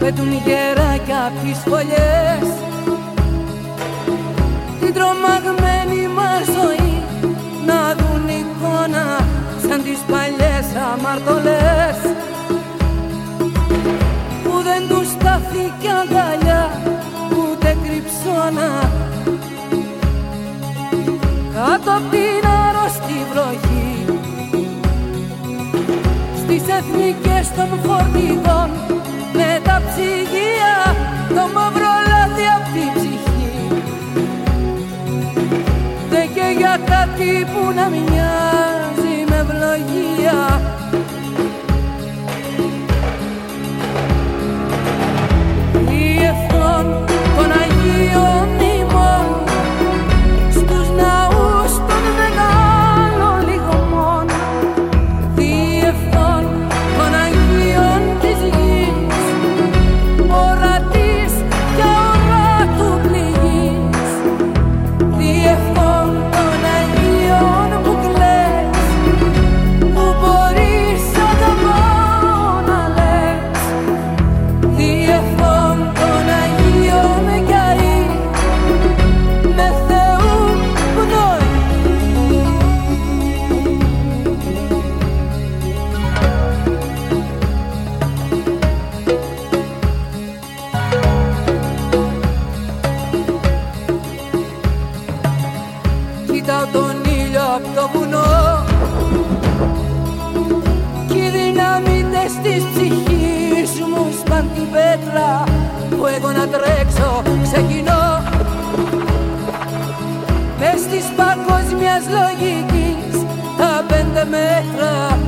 πετούν γεράκια απ' τις φωλιές. Την τρομαγμένη μας ζωή να δουν εικόνα σαν τις παλιές αμαρτωλές. Που δεν τους στάθηκε αγκαλιά ούτε κρυψώνα. Κάτω απ' εθνικές των φορτηγών με τα ψυγεία το μαύρο λάδι απ' την ψυχή. Δεν και για κάτι που να μοιάζει Κοιτάω τον ήλιο απ' το βουνό. Κι οι δυναμίτες της ψυχής μου σπαν την πέτρα Που εγώ να τρέξω ξεκινώ. Μες της παγκόσμιας λογικής Τα πέντε μέτρα